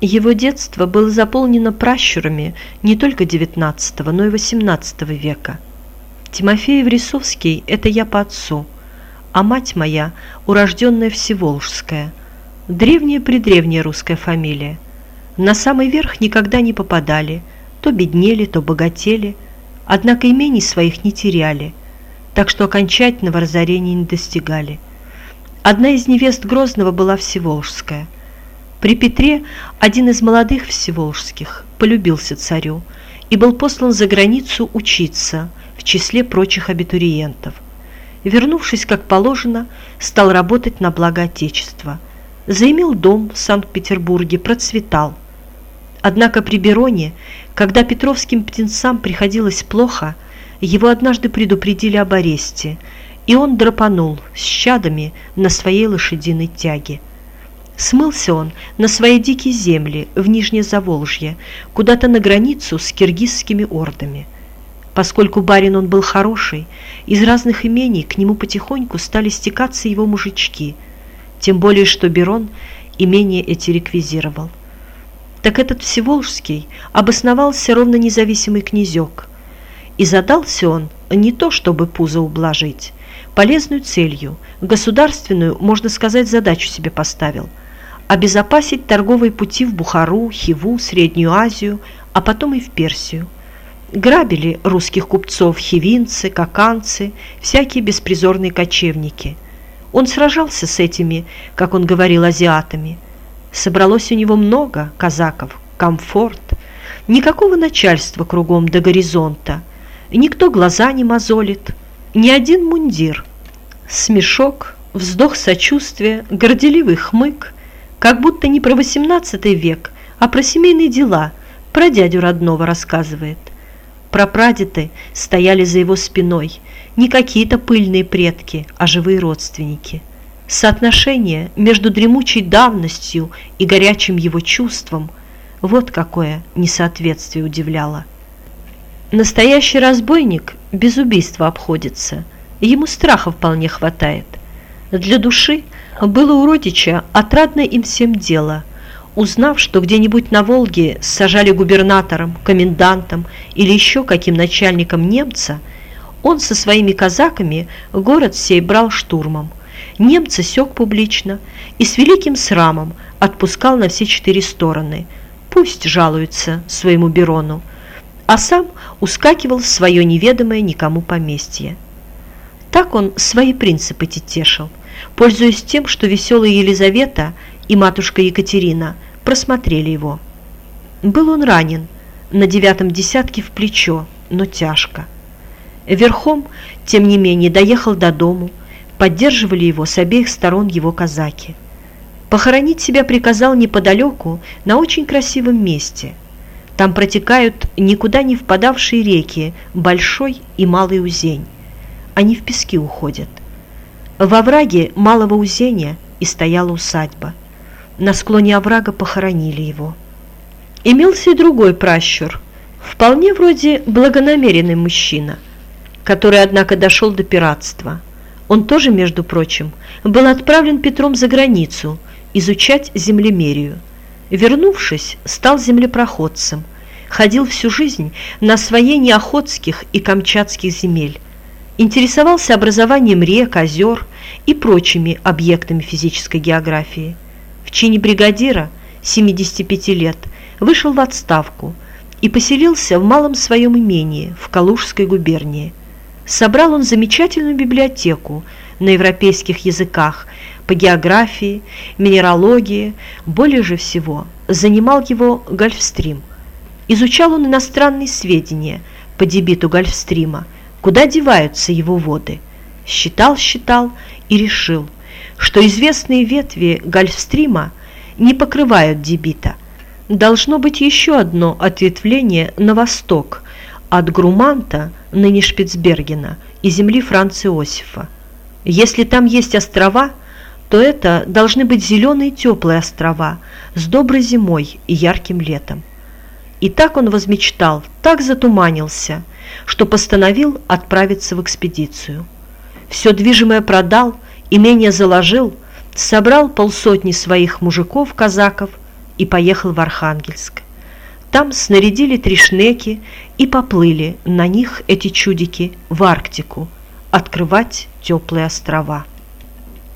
Его детство было заполнено пращурами не только XIX, но и XVIII века. Тимофей Врисовский – это я по отцу, а мать моя – урожденная Всеволжская, древняя-предревняя русская фамилия. На самый верх никогда не попадали, то беднели, то богатели, однако имений своих не теряли, так что окончательного разорения не достигали. Одна из невест Грозного была Всеволжская – при Петре один из молодых всеволжских полюбился царю и был послан за границу учиться в числе прочих абитуриентов. Вернувшись, как положено, стал работать на благо Отечества. Заимел дом в Санкт-Петербурге, процветал. Однако при Бероне, когда петровским птенцам приходилось плохо, его однажды предупредили об аресте, и он драпанул с чадами на своей лошадиной тяге. Смылся он на свои дикие земли в Нижнее Заволжье, куда-то на границу с киргизскими ордами. Поскольку барин он был хороший, из разных имений к нему потихоньку стали стекаться его мужички, тем более что Берон имение эти реквизировал. Так этот Всеволжский обосновался ровно независимый князек, и задался он не то, чтобы пузо ублажить, полезную целью, государственную, можно сказать, задачу себе поставил – обезопасить торговые пути в Бухару, Хиву, Среднюю Азию, а потом и в Персию. Грабили русских купцов хивинцы, каканцы, всякие беспризорные кочевники. Он сражался с этими, как он говорил, азиатами. Собралось у него много казаков, комфорт, никакого начальства кругом до горизонта, никто глаза не мозолит, ни один мундир. Смешок, вздох сочувствия, горделивый хмык – как будто не про XVIII век, а про семейные дела, про дядю родного рассказывает. Про прадеды стояли за его спиной, не какие-то пыльные предки, а живые родственники. Соотношение между дремучей давностью и горячим его чувством – вот какое несоответствие удивляло. Настоящий разбойник без убийства обходится, ему страха вполне хватает. Для души – было у родича отрадное им всем дело. Узнав, что где-нибудь на Волге сажали губернатором, комендантом или еще каким начальником немца, он со своими казаками город сей брал штурмом. Немца сёк публично и с великим срамом отпускал на все четыре стороны. Пусть жалуется своему Берону, а сам ускакивал в свое неведомое никому поместье. Так он свои принципы тетешил пользуясь тем, что веселая Елизавета и матушка Екатерина просмотрели его. Был он ранен, на девятом десятке в плечо, но тяжко. Верхом, тем не менее, доехал до дому, поддерживали его с обеих сторон его казаки. Похоронить себя приказал неподалеку, на очень красивом месте. Там протекают никуда не впадавшие реки Большой и Малый Узень. Они в пески уходят. Во враге малого узения и стояла усадьба. На склоне оврага похоронили его. Имелся и другой пращур, вполне вроде благонамеренный мужчина, который, однако, дошел до пиратства. Он тоже, между прочим, был отправлен Петром за границу изучать землемерию. Вернувшись, стал землепроходцем, ходил всю жизнь на освоение охотских и камчатских земель, интересовался образованием рек, озер и прочими объектами физической географии. В чине бригадира 75 лет вышел в отставку и поселился в малом своем имении в Калужской губернии. Собрал он замечательную библиотеку на европейских языках по географии, минералогии, более же всего занимал его Гольфстрим. Изучал он иностранные сведения по дебиту Гольфстрима – куда деваются его воды. Считал, считал и решил, что известные ветви Гольфстрима не покрывают дебита. Должно быть еще одно ответвление на восток от Груманта, ныне Шпицбергена, и земли Франца. Если там есть острова, то это должны быть зеленые теплые острова с доброй зимой и ярким летом. И так он возмечтал, так затуманился, что постановил отправиться в экспедицию. Все движимое продал, имение заложил, собрал полсотни своих мужиков-казаков и поехал в Архангельск. Там снарядили три шнеки и поплыли на них эти чудики в Арктику, открывать теплые острова.